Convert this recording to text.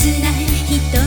切ない人